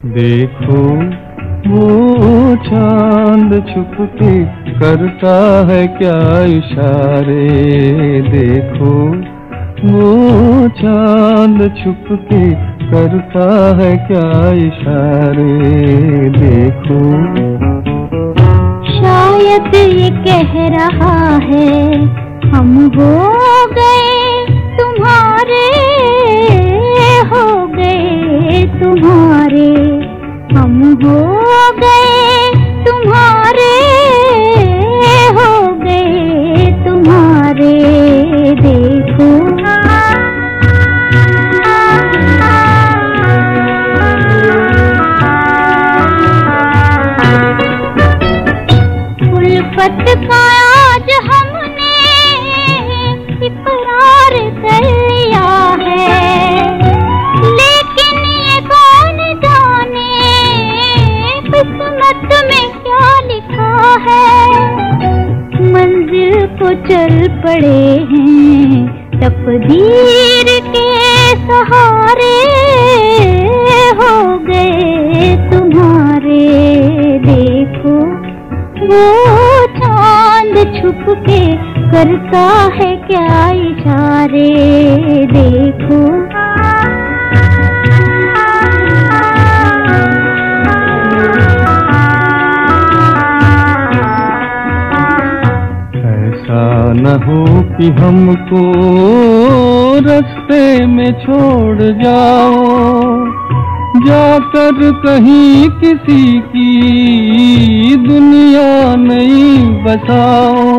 देखो, वो चाँद छुप के करता है क्या इशारे? देखो, वो चाँद छुप के करता है क्या इशारे? देखो। शायद ये कह रहा है, हम हो गए उल्फत का आज हमने, इकरार कर लिया है। लेकिन ये कौन जाने, किस्मत में क्या लिखा है? मंजिल को चल पड़े हैं, तकदीर वो चाँद छुप के करता है क्या इशारे? देखो। ऐसा न हो कि हमको रस्ते में छोड़ जाओ। जाकर कहीं किसी की दुनिया नहीं बसाओ।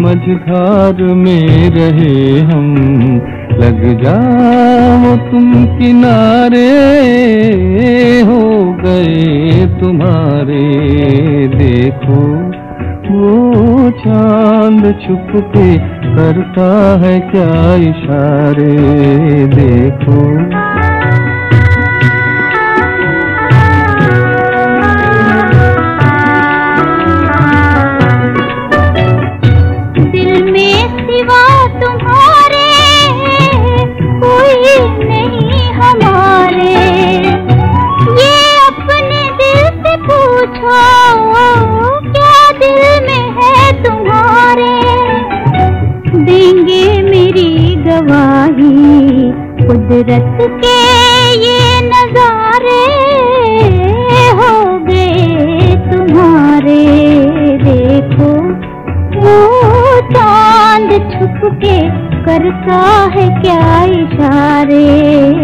मझधार में रहे हम, लग जाओ तुम किनारे, हो गए तुम्हारे। देखो, वो चाँद छुप के करता है क्या इशारे। देखो। क्या दिल में है तुम्हारे? देंगे मेरी गवाही कुदरत के ये नजारे हो गए तुम्हारे। देखो, वो चाँद छुप के करता है क्या इशारे?